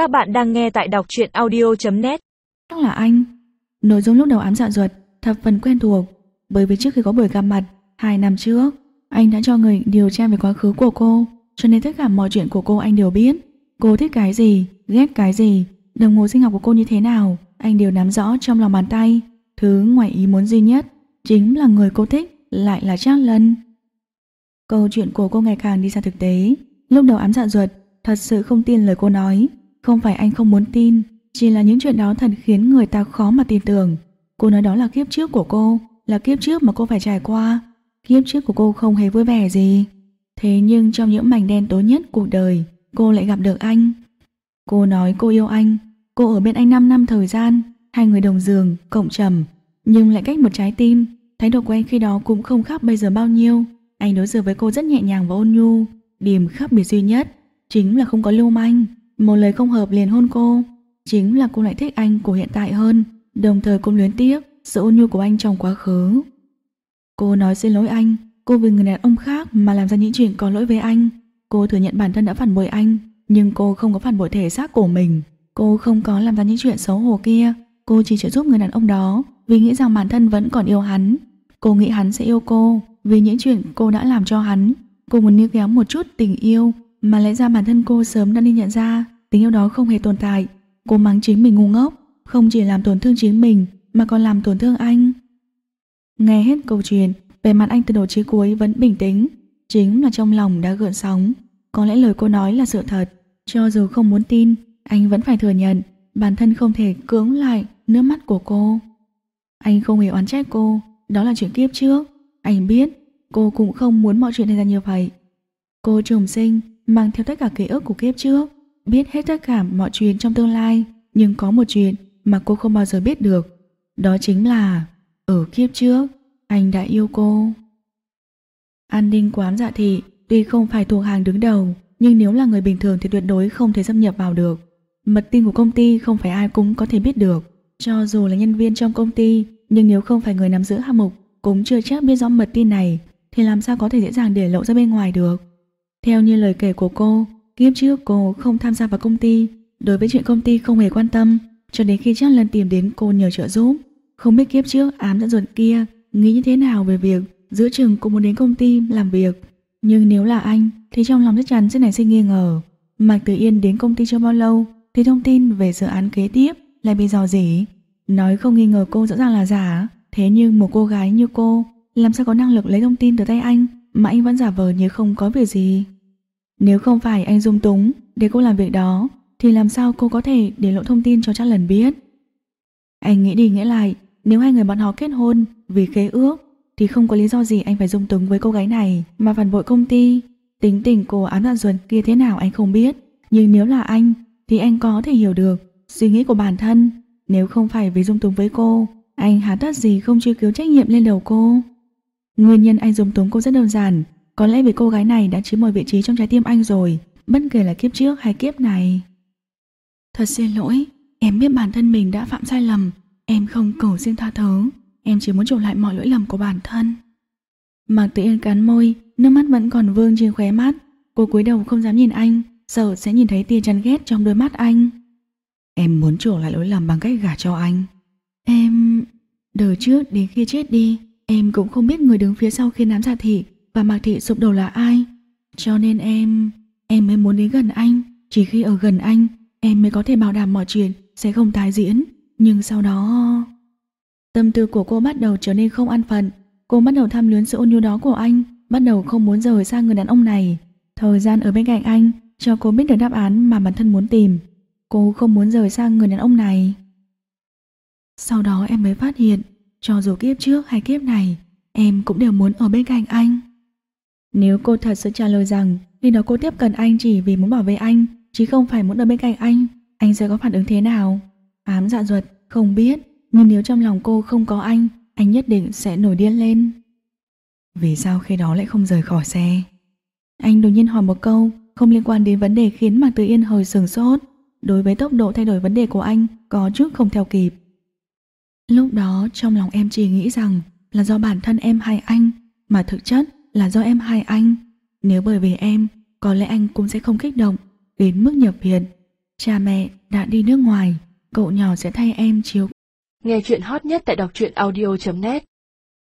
Các bạn đang nghe tại đọc truyện audio.net Chắc là anh. Nội dung lúc đầu ám dạ ruột Thập phần quen thuộc. Bởi vì trước khi có buổi gặp mặt Hai năm trước Anh đã cho người điều tra về quá khứ của cô. Cho nên tất cả mọi chuyện của cô anh đều biết. Cô thích cái gì, ghét cái gì Đồng hồ sinh học của cô như thế nào Anh đều nắm rõ trong lòng bàn tay. Thứ ngoài ý muốn duy nhất Chính là người cô thích Lại là Trác Lân. Câu chuyện của cô ngày càng đi xa thực tế. Lúc đầu ám dạ ruột Thật sự không tin lời cô nói. Không phải anh không muốn tin Chỉ là những chuyện đó thật khiến người ta khó mà tin tưởng. Cô nói đó là kiếp trước của cô Là kiếp trước mà cô phải trải qua. Kiếp trước của cô không hề vui vẻ gì. Thế nhưng trong những mảnh đen tối nhất cuộc đời Cô lại gặp được anh. Cô nói cô yêu anh Cô ở bên anh 5 năm thời gian Hai người đồng giường, cộng trầm Nhưng lại cách một trái tim. Thái độ của anh khi đó cũng không khác bây giờ bao nhiêu. Anh đối xử với cô rất nhẹ nhàng và ôn nhu Điểm khác biệt duy nhất Chính là không có lưu manh. Một lời không hợp liền hôn cô. Chính là cô lại thích anh của hiện tại hơn. Đồng thời cũng luyến tiếc sự ôn nhu của anh trong quá khứ. Cô nói xin lỗi anh. Cô vì người đàn ông khác mà làm ra những chuyện có lỗi với anh. Cô thừa nhận bản thân đã phản bội anh, Nhưng cô không có phản bội thể xác của mình. Cô không có làm ra những chuyện xấu hổ kia. Cô chỉ trợ giúp người đàn ông đó Vì nghĩ rằng bản thân vẫn còn yêu hắn. Cô nghĩ hắn sẽ yêu cô Vì những chuyện cô đã làm cho hắn. Cô muốn níu kéo một chút tình yêu mà lẽ ra bản thân cô sớm đã nên nhận ra Tình yêu đó không hề tồn tại. Cô mắng chính mình ngu ngốc, Không chỉ làm tổn thương chính mình, Mà còn làm tổn thương anh. Nghe hết câu chuyện Về mặt anh từ đầu chí cuối vẫn bình tĩnh, Chính là trong lòng đã gợn sóng. Có lẽ lời cô nói là sự thật, Cho dù không muốn tin, Anh vẫn phải thừa nhận Bản thân không thể cưỡng lại nước mắt của cô. Anh không hề oán trách cô, Đó là chuyện kiếp trước. Anh biết cô cũng không muốn mọi chuyện xảy ra như vậy. Cô trùng sinh Mang theo tất cả ký ức của kiếp trước, Biết hết tất cả mọi chuyện trong tương lai. Nhưng có một chuyện mà cô không bao giờ biết được. Đó chính là, Ở kiếp trước, Anh đã yêu cô. An ninh quán dạ thị, Tuy không phải thuộc hàng đứng đầu, Nhưng nếu là người bình thường thì tuyệt đối không thể xâm nhập vào được. Mật tin của công ty không phải ai cũng có thể biết được. Cho dù là nhân viên trong công ty, Nhưng nếu không phải người nắm giữ hạng mục, Cũng chưa chắc biết rõ mật tin này, Thì làm sao có thể dễ dàng để lộ ra bên ngoài được? Theo như lời kể của cô, Kiếp trước cô không tham gia vào công ty. Đối với chuyện công ty không hề quan tâm, Cho đến khi chắc lần tìm đến cô nhờ trợ giúp. Không biết kiếp trước ám dẫn ruột kia Nghĩ như thế nào về việc Giữa chừng cô muốn đến công ty làm việc. Nhưng nếu là anh, Thì trong lòng chắc chắn sẽ nảy sinh nghi ngờ. Mạc Tử Yên đến công ty chưa bao lâu, Thì thông tin về dự án kế tiếp Lại bị dò dỉ. Nói không nghi ngờ cô rõ ràng là giả. Thế nhưng một cô gái như cô, Làm sao có năng lực lấy thông tin từ tay anh? Mà anh vẫn giả vờ như không có việc gì. Nếu không phải anh dung túng Để cô làm việc đó, Thì làm sao cô có thể để lộ thông tin cho chắc lần biết? Anh nghĩ đi nghĩ lại, Nếu hai người bọn họ kết hôn Vì khế ước, Thì không có lý do gì anh phải dung túng với cô gái này Mà phản bội công ty. Tính tình cô ám đoạn ruột kia thế nào anh không biết, Nhưng nếu là anh, Thì anh có thể hiểu được Suy nghĩ của bản thân. Nếu không phải vì dung túng với cô, Anh há tất gì không truy cứu trách nhiệm lên đầu cô? Nguyên nhân anh dung túng cô rất đơn giản. Có lẽ vì cô gái này đã chiếm một vị trí trong trái tim anh rồi Bất kể là kiếp trước hay kiếp này. Thật xin lỗi Em biết bản thân mình đã phạm sai lầm. Em không cầu xin tha thứ. Em chỉ muốn chuộc lại mọi lỗi lầm của bản thân. Mạc Tử Yên cắn môi Nước mắt vẫn còn vương trên khóe mắt. Cô cúi đầu không dám nhìn anh Sợ sẽ nhìn thấy tia chán ghét trong đôi mắt anh. Em muốn chuộc lại lỗi lầm bằng cách gả cho anh. Em... Đời trước đến khi chết đi Em cũng không biết người đứng phía sau khi nám dạ thị Và Mạc Thị sụp đổ là ai. Cho nên em... Em mới muốn đến gần anh. Chỉ khi ở gần anh, Em mới có thể bảo đảm mọi chuyện Sẽ không tái diễn. Nhưng sau đó... Tâm tư của cô bắt đầu trở nên không an phận. Cô bắt đầu tham luyến sự ôn nhu đó của anh, Bắt đầu không muốn rời xa người đàn ông này. Thời gian ở bên cạnh anh, Cho cô biết được đáp án mà bản thân muốn tìm. Cô không muốn rời xa người đàn ông này. Sau đó em mới phát hiện cho dù kiếp trước hay kiếp này, Em cũng đều muốn ở bên cạnh anh. Nếu cô thật sự trả lời rằng Khi đó cô tiếp cận anh chỉ vì muốn bảo vệ anh, Chứ không phải muốn ở bên cạnh anh Anh sẽ có phản ứng thế nào? Ám dạ ruột, không biết, Nhưng nếu trong lòng cô không có anh Anh nhất định sẽ nổi điên lên. Vì sao khi đó lại không rời khỏi xe? Anh đột nhiên hỏi một câu, Không liên quan đến vấn đề khiến Mạc Tử Yên hơi sừng sốt. Đối với tốc độ thay đổi vấn đề của anh, Có chút không theo kịp. Lúc đó trong lòng em chỉ nghĩ rằng Là do bản thân em hay anh Mà thực chất là do em hay anh. Nếu bởi vì em Có lẽ anh cũng sẽ không kích động Đến mức nhập viện. Cha mẹ đã đi nước ngoài, cậu nhỏ sẽ thay em chiếu. Nghe chuyện hot nhất tại đọc truyện audio.net